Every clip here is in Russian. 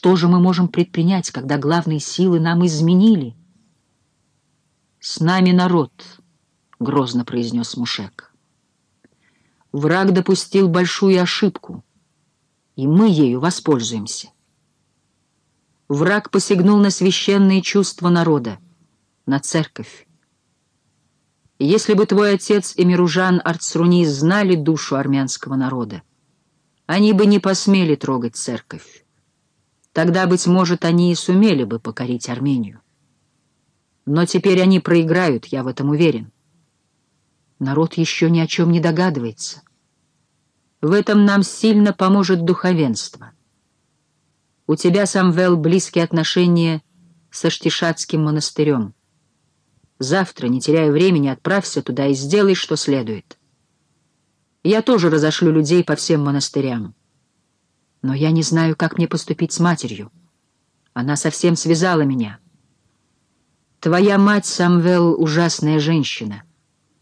что же мы можем предпринять, когда главные силы нам изменили? «С нами народ», — грозно произнес Мушек. «Враг допустил большую ошибку, и мы ею воспользуемся». Враг посягнул на священные чувства народа, на церковь. Если бы твой отец и Миружан Арцруни знали душу армянского народа, они бы не посмели трогать церковь. Тогда, быть может, они и сумели бы покорить Армению. Но теперь они проиграют, я в этом уверен. Народ еще ни о чем не догадывается. В этом нам сильно поможет духовенство. У тебя, Самвел, близкие отношения со Штишатским монастырем. Завтра, не теряя времени, отправься туда и сделай, что следует. Я тоже разошлю людей по всем монастырям. Но я не знаю, как мне поступить с матерью. Она совсем связала меня. Твоя мать, Самвел, ужасная женщина.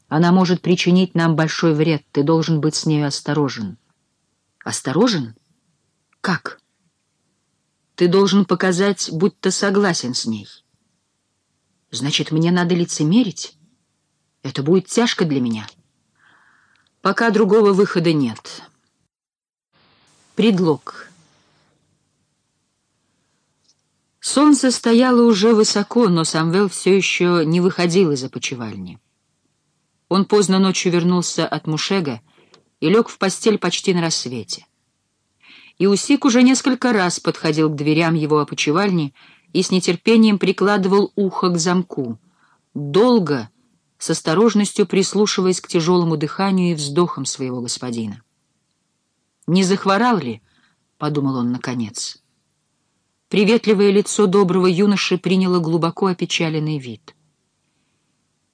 Она может причинить нам большой вред. Ты должен быть с нею осторожен. Осторожен? Как? Ты должен показать, будто согласен с ней. Значит, мне надо лицемерить? Это будет тяжко для меня. Пока другого выхода нет. Предлог. Солнце стояло уже высоко, но Самвел все еще не выходил из опочивальни. Он поздно ночью вернулся от Мушега и лег в постель почти на рассвете. Иусик уже несколько раз подходил к дверям его опочивальни и с нетерпением прикладывал ухо к замку, долго, с осторожностью прислушиваясь к тяжелому дыханию и вздохам своего господина. «Не захворал ли?» — подумал он наконец. Приветливое лицо доброго юноши приняло глубоко опечаленный вид.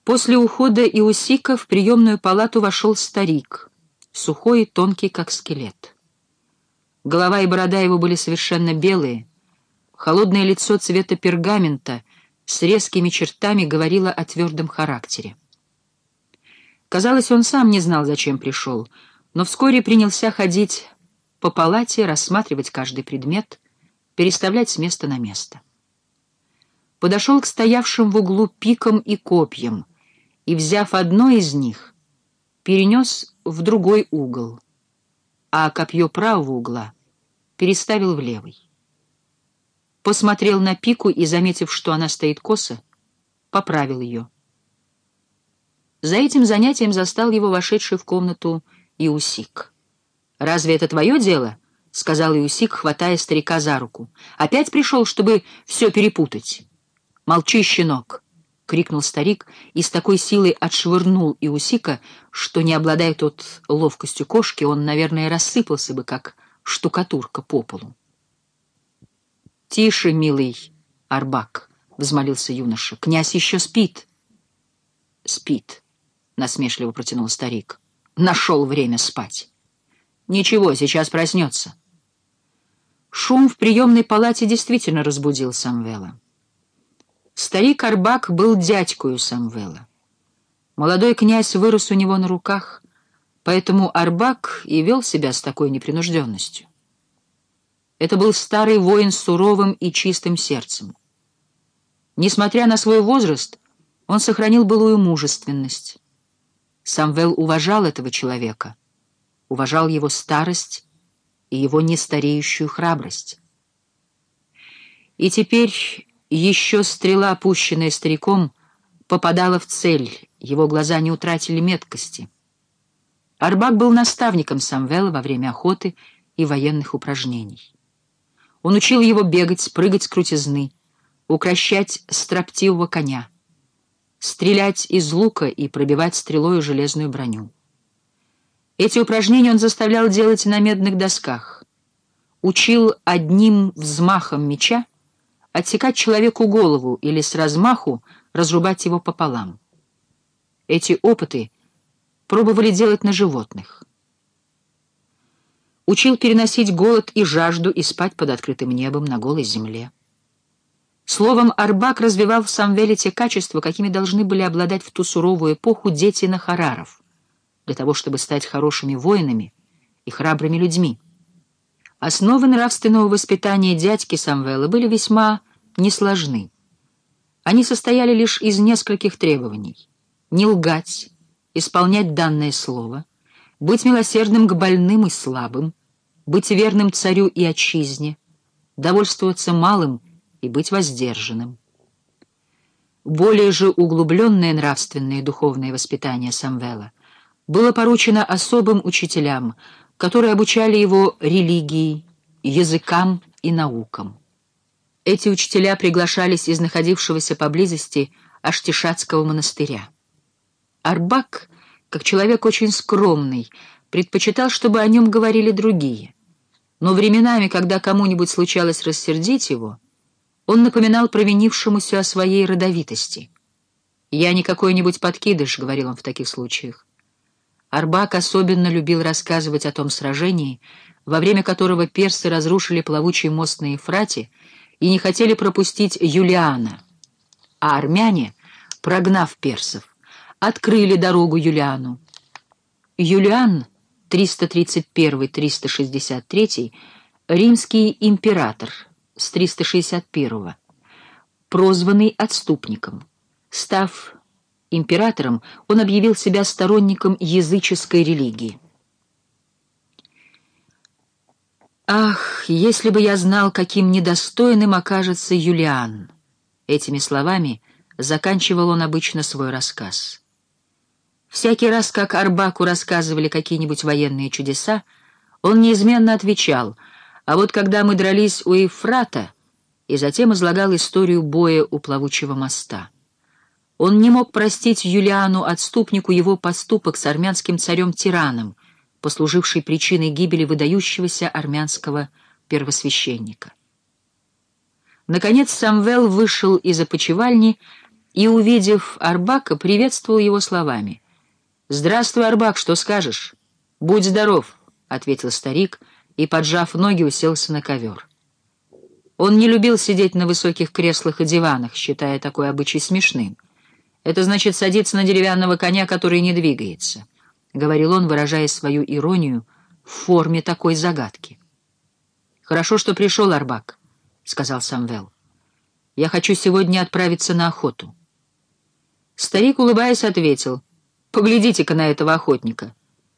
После ухода Иусика в приемную палату вошел старик, сухой и тонкий, как скелет. Голова и борода его были совершенно белые, холодное лицо цвета пергамента с резкими чертами говорило о твердом характере. Казалось, он сам не знал, зачем пришел, но вскоре принялся ходить по палате, рассматривать каждый предмет — переставлять с места на место. Подошел к стоявшим в углу пикам и копьям и, взяв одно из них, перенес в другой угол, а копье правого угла переставил в левый. Посмотрел на пику и, заметив, что она стоит косо, поправил ее. За этим занятием застал его вошедший в комнату Иусик. «Разве это твое дело?» — сказал Иусик, хватая старика за руку. «Опять пришел, чтобы все перепутать?» «Молчи, щенок!» — крикнул старик и с такой силой отшвырнул Иусика, что, не обладая тот ловкостью кошки, он, наверное, рассыпался бы, как штукатурка по полу. «Тише, милый Арбак!» — взмолился юноша. «Князь еще спит!» «Спит!» — насмешливо протянул старик. «Нашел время спать!» «Ничего, сейчас проснется!» Шум в приемной палате действительно разбудил Самвела. Старик Арбак был дядькою Самвела. Молодой князь вырос у него на руках, поэтому Арбак и вел себя с такой непринужденностью. Это был старый воин с суровым и чистым сердцем. Несмотря на свой возраст, он сохранил былую мужественность. Самвел уважал этого человека, уважал его старость и его нестареющую храбрость. И теперь еще стрела, опущенная стариком, попадала в цель, его глаза не утратили меткости. Арбак был наставником Самвела во время охоты и военных упражнений. Он учил его бегать, прыгать с крутизны, укращать строптивого коня, стрелять из лука и пробивать стрелою железную броню. Эти упражнения он заставлял делать на медных досках. Учил одним взмахом меча отсекать человеку голову или с размаху разрубать его пополам. Эти опыты пробовали делать на животных. Учил переносить голод и жажду и спать под открытым небом на голой земле. Словом, Арбак развивал в Самвеле те качества, какими должны были обладать в ту суровую эпоху дети Нахараров для того, чтобы стать хорошими воинами и храбрыми людьми. Основы нравственного воспитания дядьки Самвела были весьма несложны. Они состояли лишь из нескольких требований. Не лгать, исполнять данное слово, быть милосердным к больным и слабым, быть верным царю и отчизне, довольствоваться малым и быть воздержанным. Более же углубленное нравственное и духовное воспитание Самвела было поручено особым учителям — которые обучали его религии, языкам и наукам. Эти учителя приглашались из находившегося поблизости Аштишатского монастыря. Арбак, как человек очень скромный, предпочитал, чтобы о нем говорили другие. Но временами, когда кому-нибудь случалось рассердить его, он напоминал провинившемуся о своей родовитости. «Я не какой-нибудь подкидыш», — говорил он в таких случаях. Арбак особенно любил рассказывать о том сражении, во время которого персы разрушили плавучий мост на Ефрате и не хотели пропустить Юлиана, а армяне, прогнав персов, открыли дорогу Юлиану. Юлиан 331-363, римский император с 361 прозванный отступником, став императором, он объявил себя сторонником языческой религии. «Ах, если бы я знал, каким недостойным окажется Юлиан!» Этими словами заканчивал он обычно свой рассказ. Всякий раз, как Арбаку рассказывали какие-нибудь военные чудеса, он неизменно отвечал, а вот когда мы дрались у Ефрата, и затем излагал историю боя у плавучего моста. Он не мог простить Юлиану, отступнику, его поступок с армянским царем-тираном, послуживший причиной гибели выдающегося армянского первосвященника. Наконец Самвел вышел из опочивальни и, увидев Арбака, приветствовал его словами. «Здравствуй, Арбак, что скажешь?» «Будь здоров», — ответил старик и, поджав ноги, уселся на ковер. Он не любил сидеть на высоких креслах и диванах, считая такой обычай смешным. Это значит садиться на деревянного коня, который не двигается», — говорил он, выражая свою иронию в форме такой загадки. «Хорошо, что пришел Арбак», — сказал Самвел. «Я хочу сегодня отправиться на охоту». Старик, улыбаясь, ответил. «Поглядите-ка на этого охотника.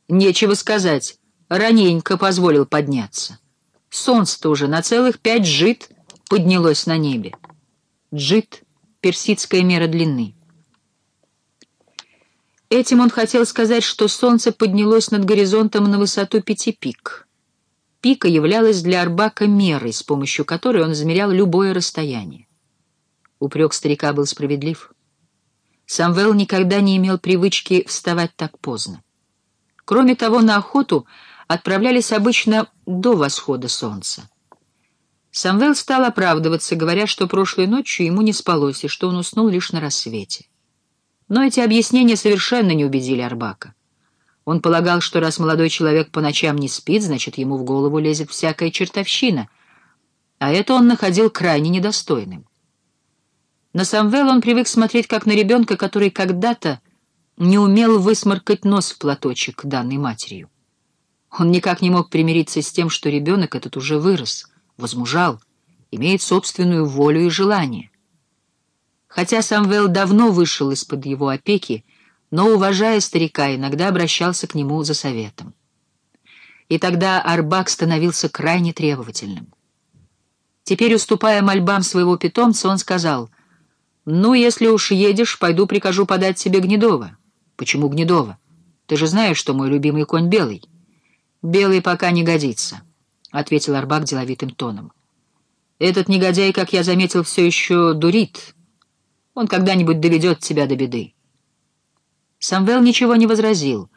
Нечего сказать, раненько позволил подняться. Солнце-то уже на целых пять джит поднялось на небе. Джит — персидская мера длины. Этим он хотел сказать, что солнце поднялось над горизонтом на высоту пяти пик. Пика являлась для Арбака мерой, с помощью которой он замерял любое расстояние. Упрек старика был справедлив. Самвел никогда не имел привычки вставать так поздно. Кроме того, на охоту отправлялись обычно до восхода солнца. Самвел стал оправдываться, говоря, что прошлой ночью ему не спалось и что он уснул лишь на рассвете. Но эти объяснения совершенно не убедили Арбака. Он полагал, что раз молодой человек по ночам не спит, значит, ему в голову лезет всякая чертовщина, а это он находил крайне недостойным. На Самвел он привык смотреть как на ребенка, который когда-то не умел высморкать нос в платочек, данный матерью. Он никак не мог примириться с тем, что ребенок этот уже вырос, возмужал, имеет собственную волю и желание. Хотя Самвел давно вышел из-под его опеки, но, уважая старика, иногда обращался к нему за советом. И тогда Арбак становился крайне требовательным. Теперь, уступая мольбам своего питомца, он сказал, «Ну, если уж едешь, пойду прикажу подать тебе Гнедова». «Почему Гнедова? Ты же знаешь, что мой любимый конь белый». «Белый пока не годится», — ответил Арбак деловитым тоном. «Этот негодяй, как я заметил, все еще дурит». Он когда-нибудь доведет тебя до беды. Самвел ничего не возразил,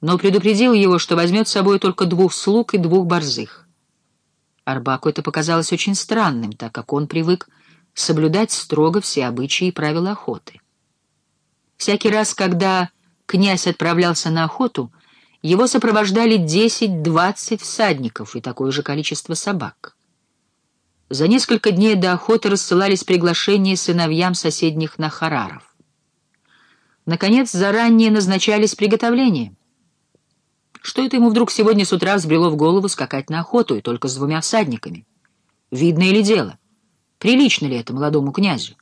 но предупредил его, что возьмет с собой только двух слуг и двух борзых. Арбаку это показалось очень странным, так как он привык соблюдать строго все обычаи и правила охоты. Всякий раз, когда князь отправлялся на охоту, его сопровождали 10-20 всадников и такое же количество собак. За несколько дней до охоты рассылались приглашения сыновьям соседних нахараров. Наконец, заранее назначались приготовления. Что это ему вдруг сегодня с утра взбрело в голову скакать на охоту, и только с двумя всадниками? Видно ли дело? Прилично ли это молодому князю?